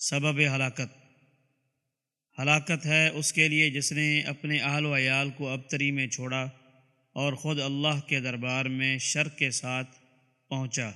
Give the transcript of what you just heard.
سبب ہلاکت۔ ہلاکت ہے اس کے لیے جس نے اپنے اہل و عیال کو ابتری میں چھوڑا اور خود اللہ کے دربار میں شر کے ساتھ پہنچا۔